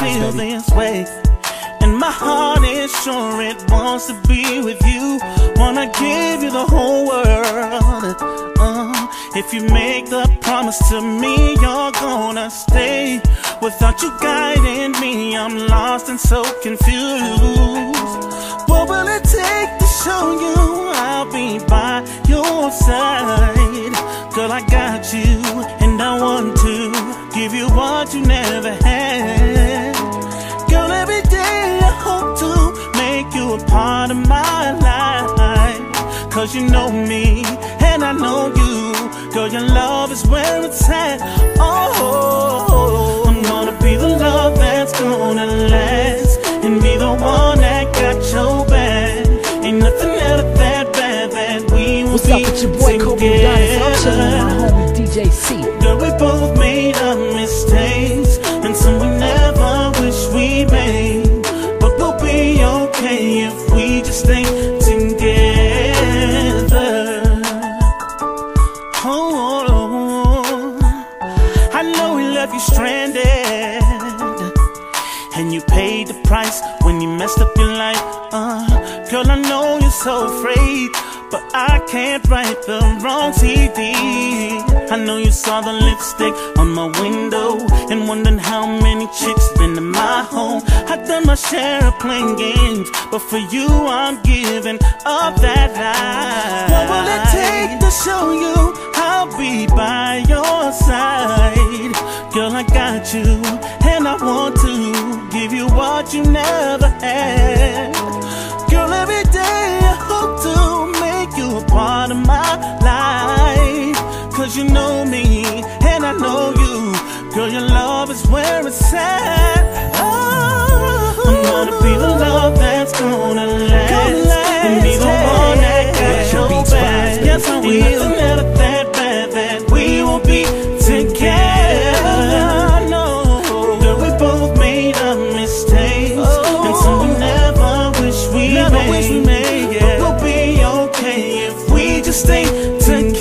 feel this way. And my heart is sure it wants to be with you. Wanna give you the whole world. Uh, if you make the promise to me, you're gonna stay. Without you guiding me, I'm lost and so confused. What will it take to show you I'll be by your side? Girl, I got you, and I want to give you what you never had. A part of my life. Cause you know me, and I know you. Girl, your love is where it's at. Oh, I'm gonna be the love that's gonna last. And be the one that got your back. Ain't nothing ever that bad that we will What's be up with your boy Kobe Adonis? I'm my homie DJ C. Girl, we both made our mistakes, and some we never wish we made. The price when you messed up your life. Uh, girl, I know you're so afraid, but I can't write the wrong CD. I know you saw the lipstick on my window and wondering how many chicks been in my home. I've done my share of playing games, but for you I'm giving up that life. What will it take to show you I'll be by your side? Girl, I got you, I want to give you what you never had. Girl, every day I hope to make you a part of my life. Cause you know me, and I know you. Girl, your love is where it's at. 最。